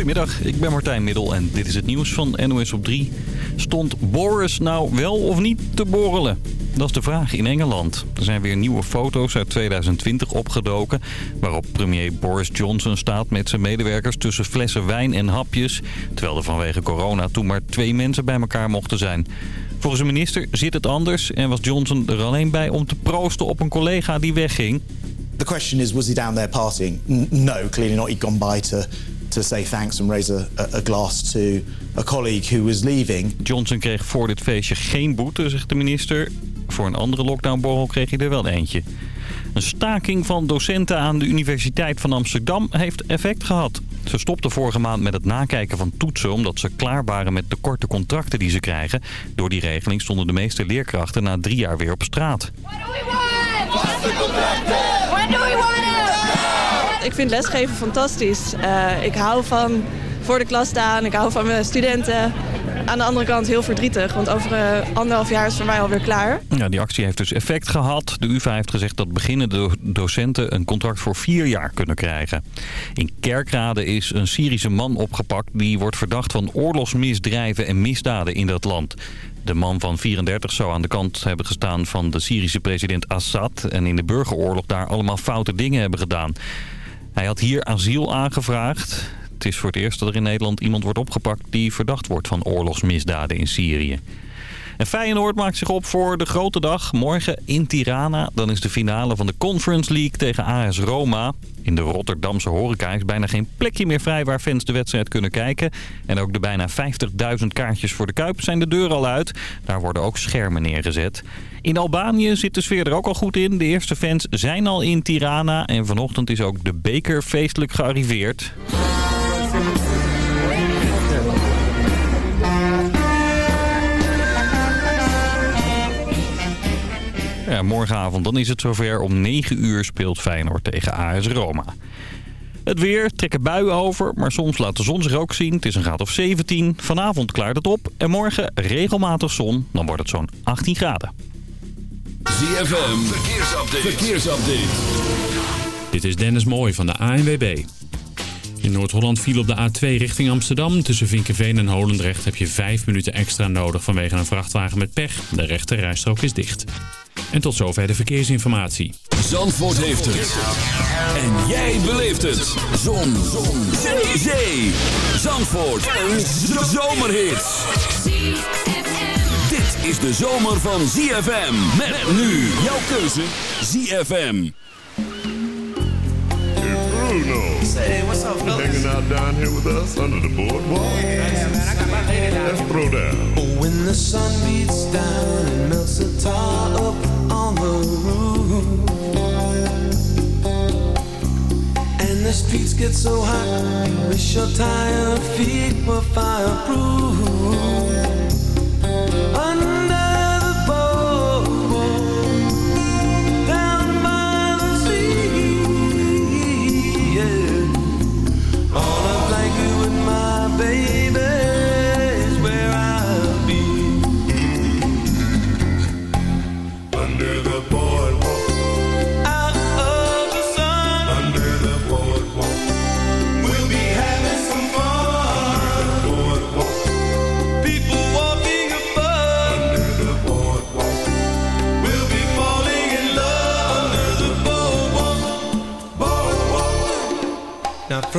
Goedemiddag, ik ben Martijn Middel en dit is het nieuws van NOS op 3. Stond Boris nou wel of niet te borrelen? Dat is de vraag in Engeland. Er zijn weer nieuwe foto's uit 2020 opgedoken... waarop premier Boris Johnson staat met zijn medewerkers tussen flessen wijn en hapjes... terwijl er vanwege corona toen maar twee mensen bij elkaar mochten zijn. Volgens de minister zit het anders en was Johnson er alleen bij om te proosten op een collega die wegging. The question is, was he down there partying? No, clearly not. He'd gone by to, to say thanks and raise a, a glass to a colleague who was leaving. Johnson kreeg voor dit feestje geen boete, zegt de minister. Voor een andere lockdownborrel kreeg hij er wel eentje. Een staking van docenten aan de Universiteit van Amsterdam heeft effect gehad. Ze stopten vorige maand met het nakijken van toetsen... omdat ze klaar waren met de korte contracten die ze krijgen. Door die regeling stonden de meeste leerkrachten na drie jaar weer op straat. Ik vind lesgeven fantastisch. Eh, ik hou van voor de klas staan, ik hou van mijn studenten. Aan de andere kant heel verdrietig, want over eh, anderhalf jaar is voor mij alweer klaar. Ja, die actie heeft dus effect gehad. De UvA heeft gezegd dat beginnende docenten een contract voor vier jaar kunnen krijgen. In Kerkrade is een Syrische man opgepakt die wordt verdacht van oorlogsmisdrijven en misdaden in dat land. De man van 34 zou aan de kant hebben gestaan van de Syrische president Assad... en in de burgeroorlog daar allemaal foute dingen hebben gedaan. Hij had hier asiel aangevraagd. Het is voor het eerst dat er in Nederland iemand wordt opgepakt... die verdacht wordt van oorlogsmisdaden in Syrië. En Feyenoord maakt zich op voor de grote dag. Morgen in Tirana. Dan is de finale van de Conference League tegen AS Roma. In de Rotterdamse horeca is bijna geen plekje meer vrij waar fans de wedstrijd kunnen kijken. En ook de bijna 50.000 kaartjes voor de Kuip zijn de deur al uit. Daar worden ook schermen neergezet. In Albanië zit de sfeer er ook al goed in. De eerste fans zijn al in Tirana. En vanochtend is ook de beker feestelijk gearriveerd. Ja, morgenavond dan is het zover. Om 9 uur speelt Feyenoord tegen AS Roma. Het weer, trekken buien over, maar soms laat de zon zich ook zien. Het is een graad of 17. Vanavond klaart het op en morgen regelmatig zon. Dan wordt het zo'n 18 graden. ZFM, verkeersupdate. verkeersupdate. Dit is Dennis Mooij van de ANWB. In Noord-Holland viel op de A2 richting Amsterdam. Tussen Vinkenveen en Holendrecht heb je 5 minuten extra nodig vanwege een vrachtwagen met pech. De rechte rijstrook is dicht. En tot zover de verkeersinformatie. Zandvoort heeft het. En jij beleeft het. Zon. Zon. Zee. Zee. Zandvoort. Een zomerhit. Dit is de zomer van ZFM. Met nu jouw keuze ZFM. Bruno. Hey, what's up, fellas? Hanging out down here with us under the boardwalk. Let's throw down. When the sun beats down and melts the tar on the roof And the streets get so hot wish your tired feet were fireproof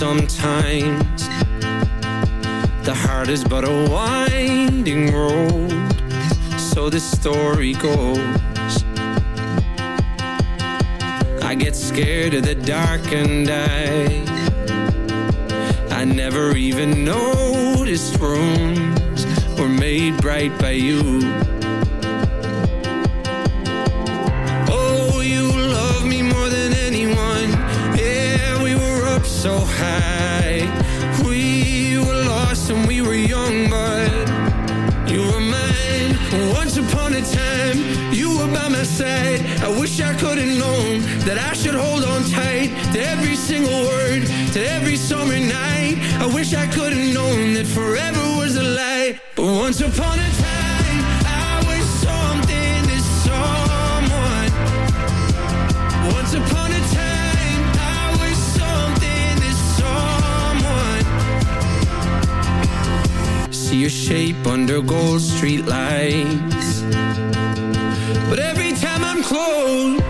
Sometimes. The heart is but a winding road, so the story goes. I get scared of the dark and I I never even noticed rooms were made bright by you. That I should hold on tight to every single word, to every summer night. I wish I could have known that forever was a lie. But once upon a time, I was something to someone. Once upon a time, I was something to someone. See your shape under gold street lights. But every time I'm close,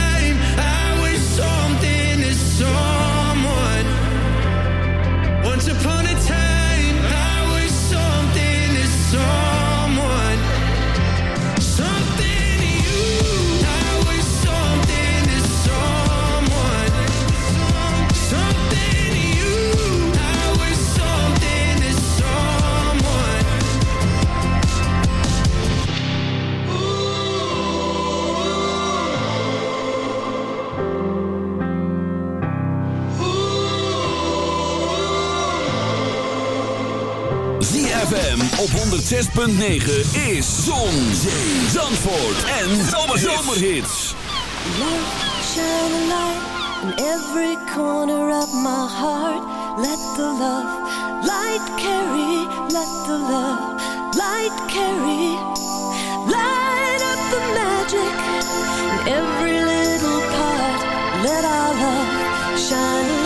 106.9 is Zon, Zee, Zandvoort en Zomerhits. Love, shine light in every corner of my heart. Let the love light carry, let the love light carry. Light up the magic in every little part. Let our love shine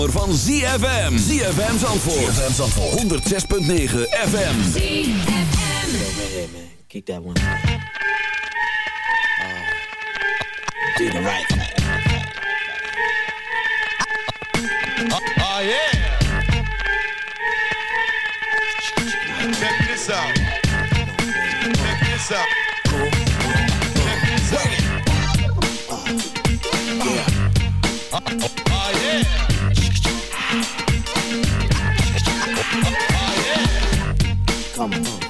zomer van ZFM. ZFM Zandvoort. ZFM Zandvoort. 106.9 FM. ZFM. Kick that one. do the right thing. Oh, yeah. Check this out. Come on.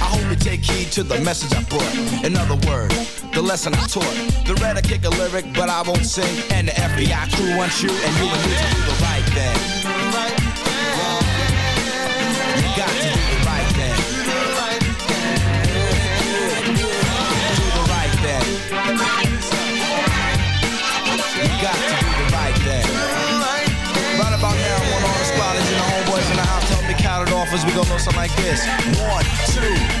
Hope you take heed to the message I brought. In other words, the lesson I taught. The red I kick a lyric, but I won't sing. And the FBI crew wants you, and you and me to do the right thing. You got to do the right thing. Do the right thing. You got to do the right thing. Right about now, I want all the spotters and the homeboys in the house to help me count it off as we go know something like this. One, two,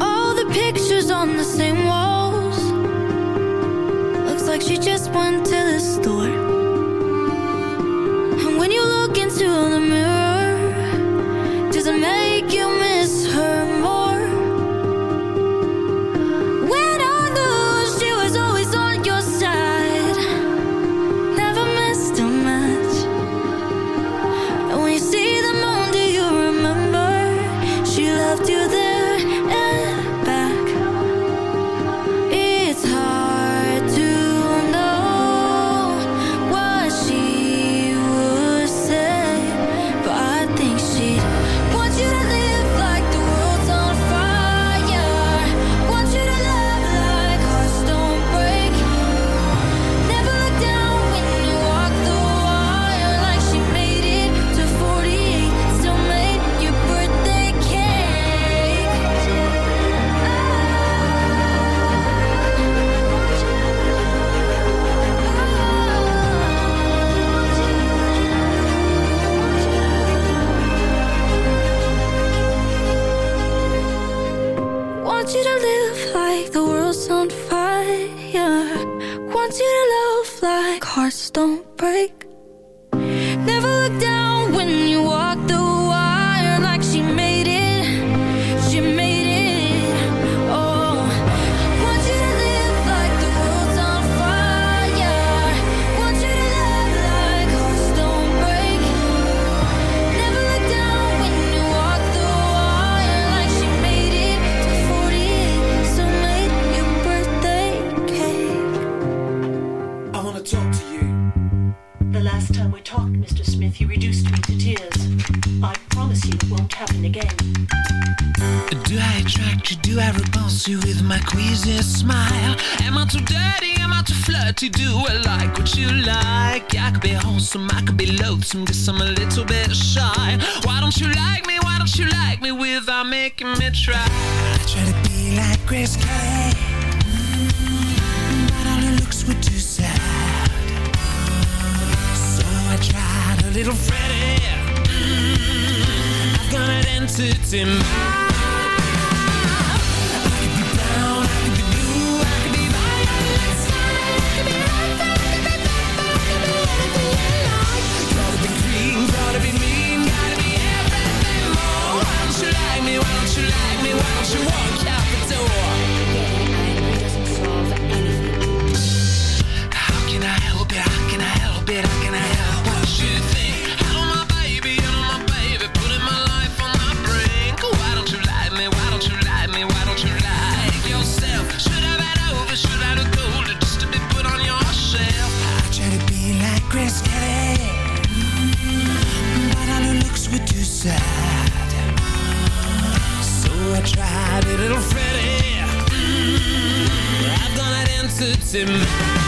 All the pictures on the same walls. Looks like she just went my queasy smile? Am I too dirty? Am I too flirty? Do I like what you like? I could be wholesome, I could be loathsome Guess I'm a little bit shy Why don't you like me? Why don't you like me without making me try? I try to be like Grace Kelly mm -hmm. But all her looks were too sad So I tried a little Freddie mm -hmm. I've got an entity mind it entity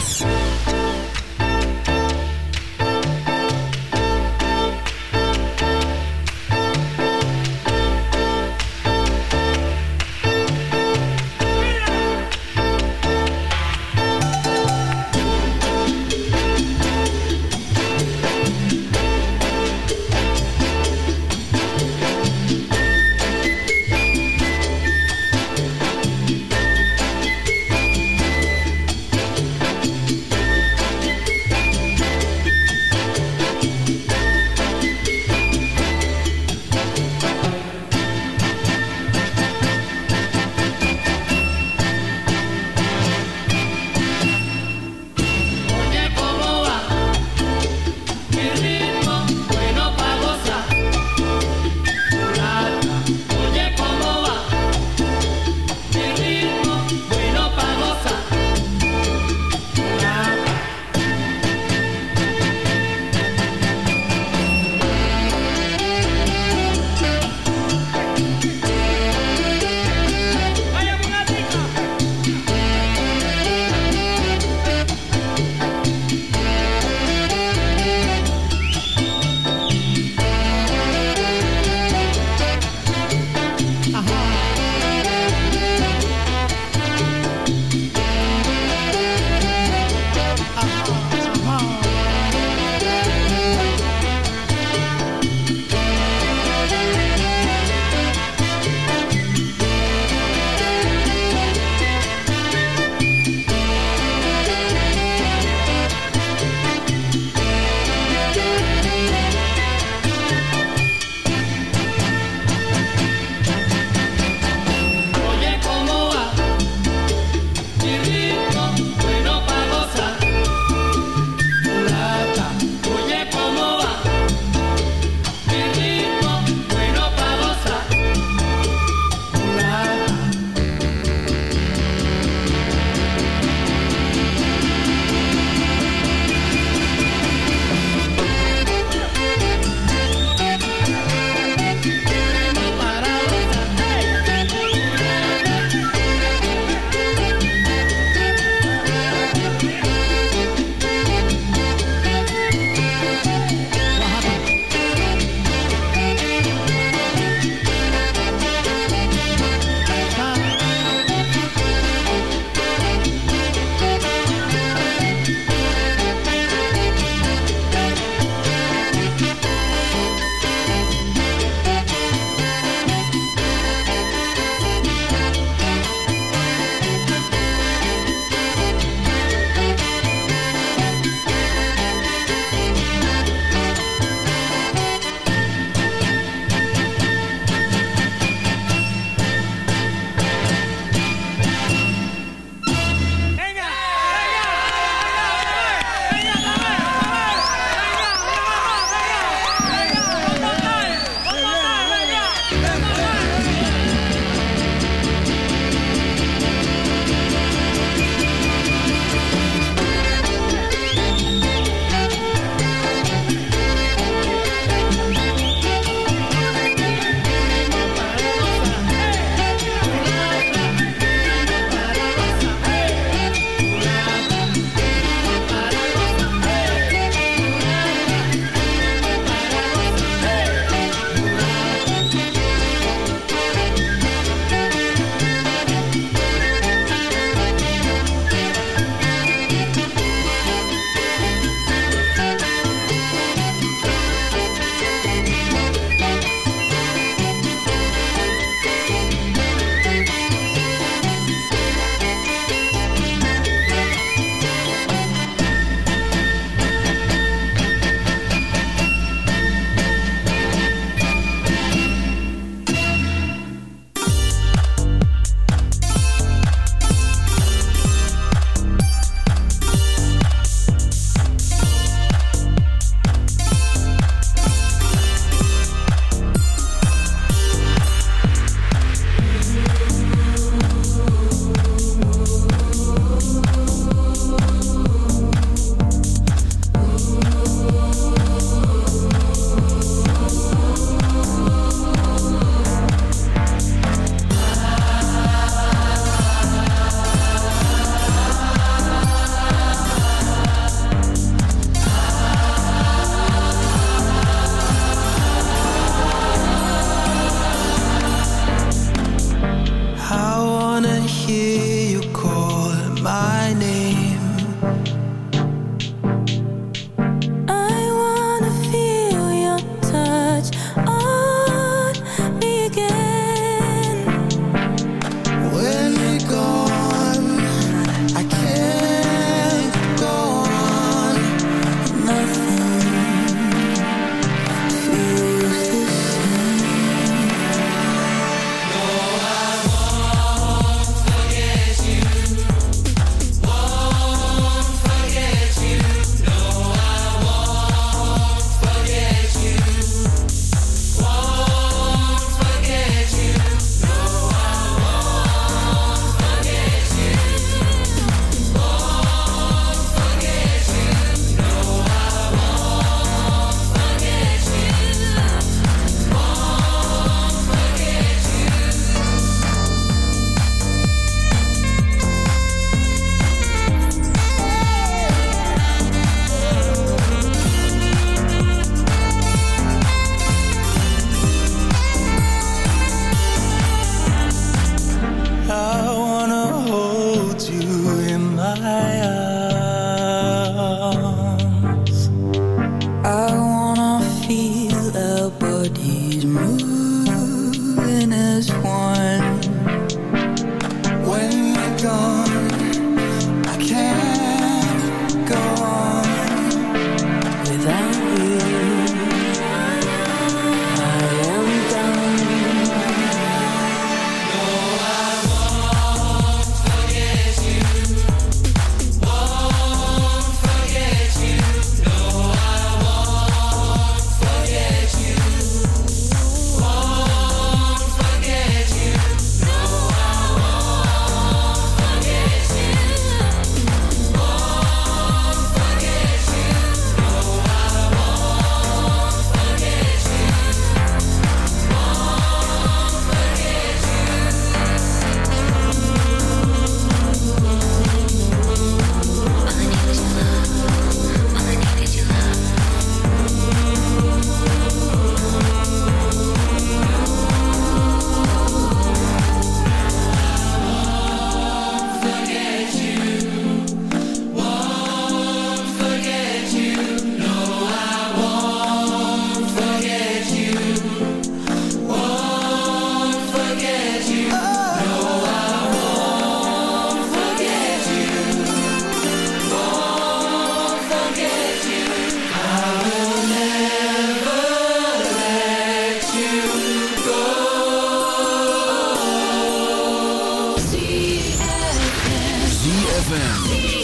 ZFM.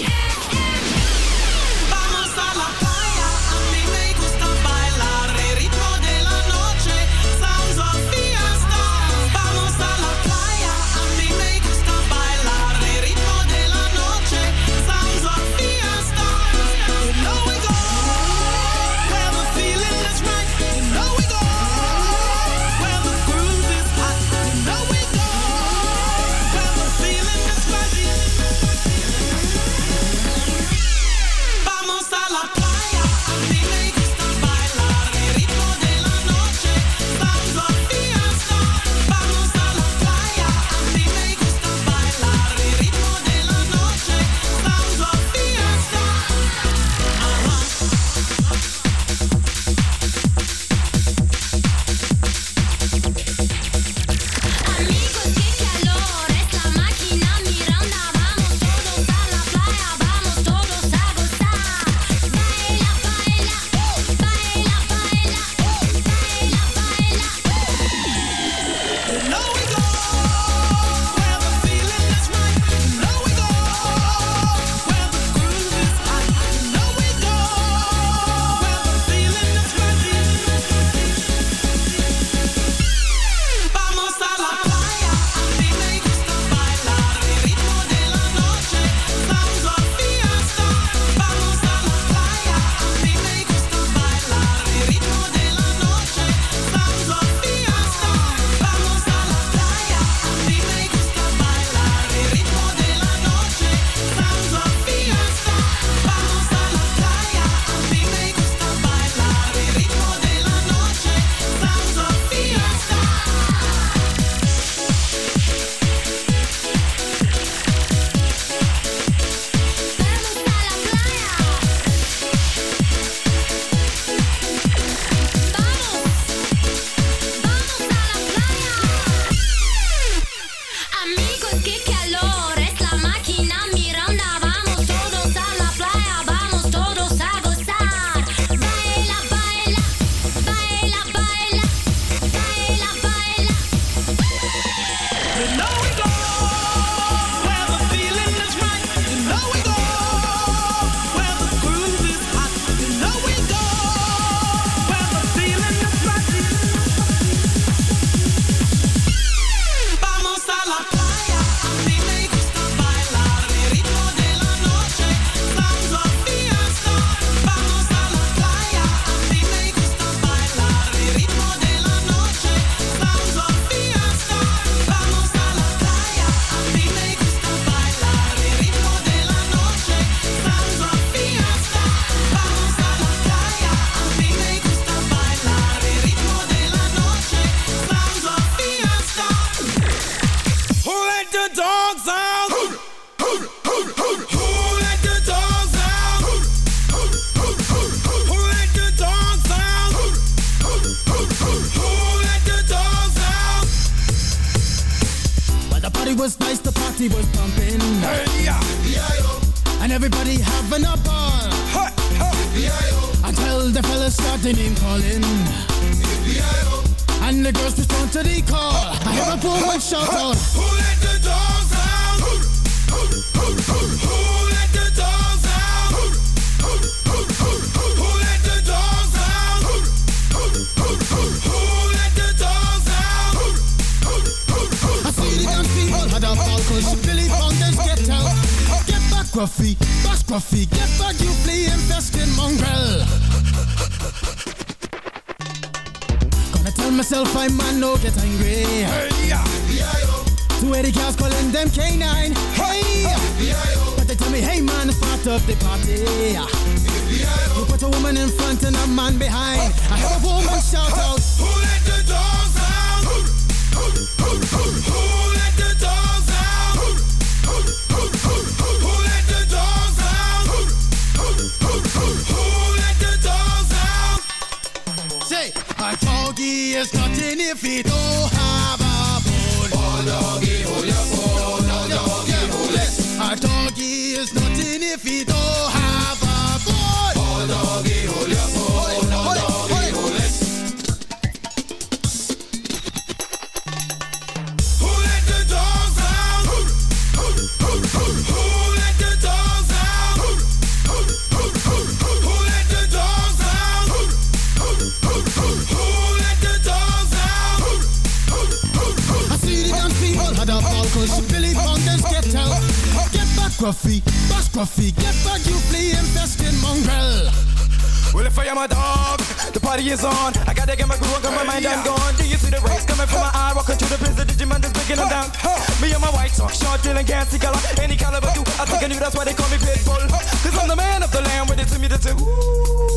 Scruffy, pas Scruffy, get back, you play infested mongrel. Gonna tell myself I'm man, no get angry. Hey, yeah, yeah, Two Eddie girls calling them canine. Hey, yeah, but they tell me, hey man, it's part of the party. You put a woman in front and a man behind. I have a woman shout out. there's nothing if we don't have a bone. Our doggy, oh, hold your bone. Our doggy, hold it. A doggy is not. catastrophe. Get back, you flea infested mongrel. Well, if I am a dog, the party is on. I gotta get my groove on, got my mind, I'm gone. Do you see the rays coming from my eye? Walking through the prison, Digimon is breaking them down. Me and my white talk, short, and can't see color. Any caliber, you, I think I knew that's why they call me Pitbull. Cause I'm the man of the land, where they to me, they say.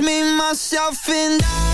me, myself and I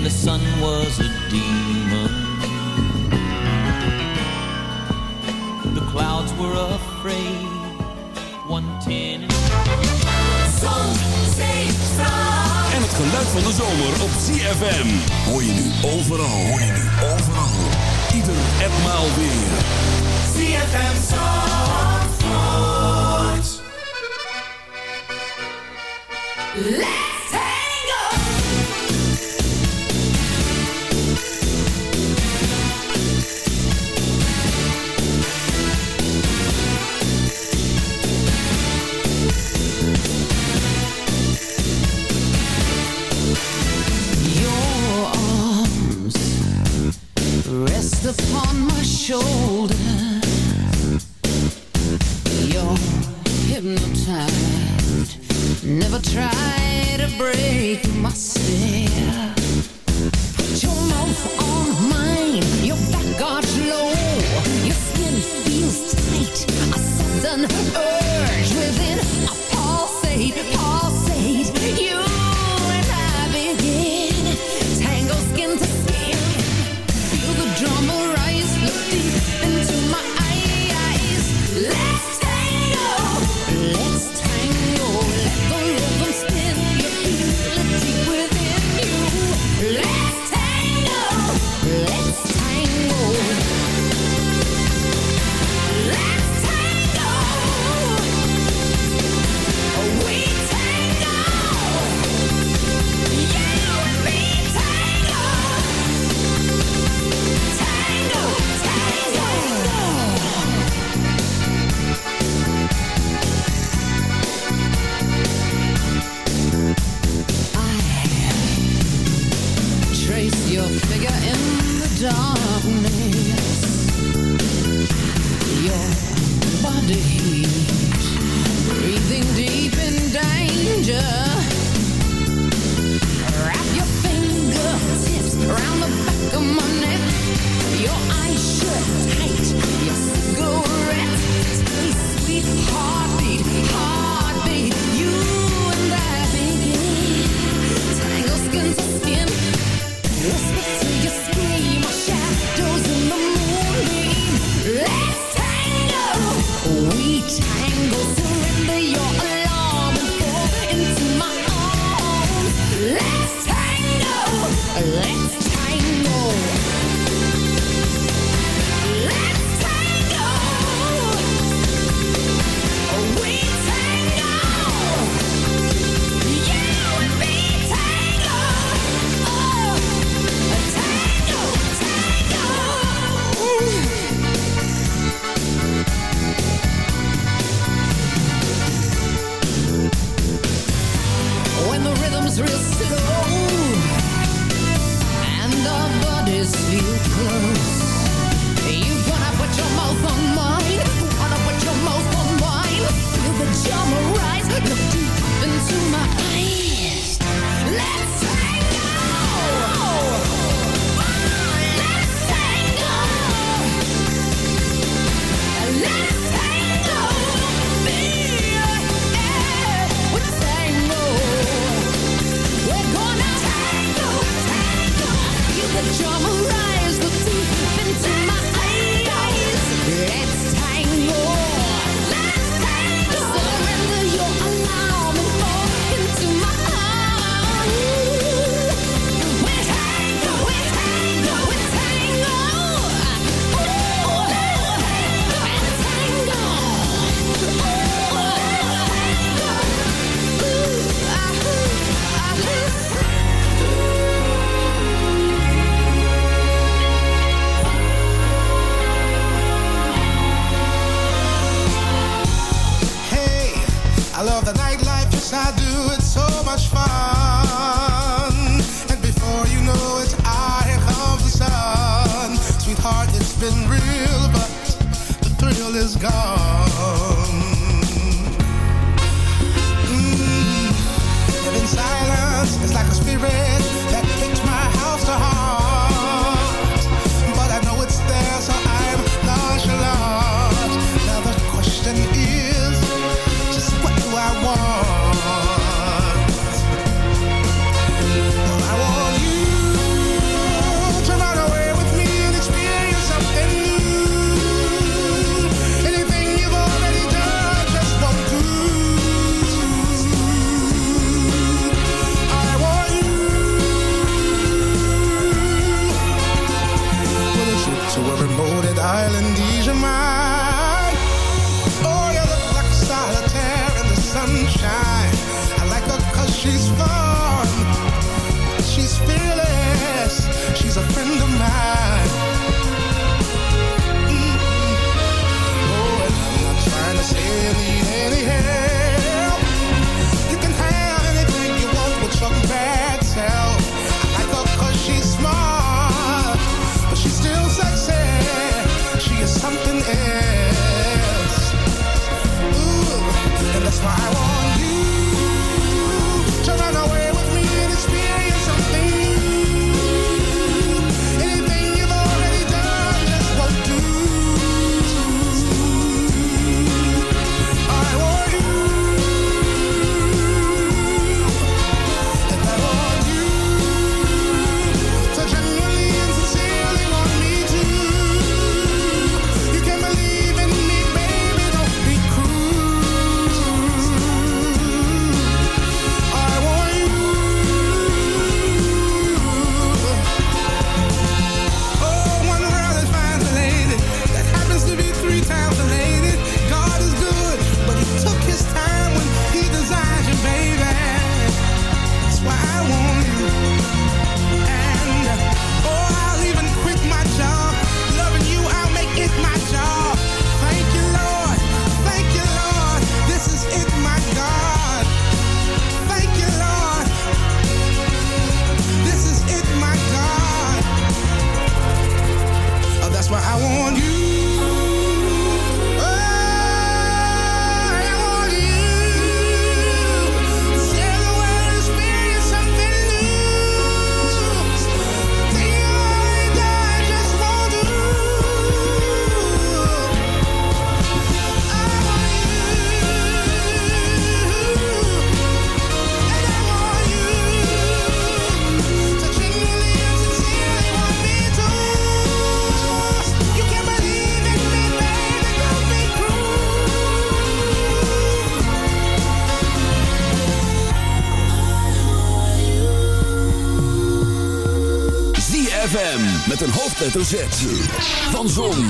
and the sun was a demon. The clouds were afraid. One ten. En het geluid van de zomer op ZFM. Hoor je nu overal. Hoor je nu overal. Ieder en maal weer. ZFM Zandvoort. Let's years real slow, and our bodies feel close. Hoofdletter Z. Van Zon,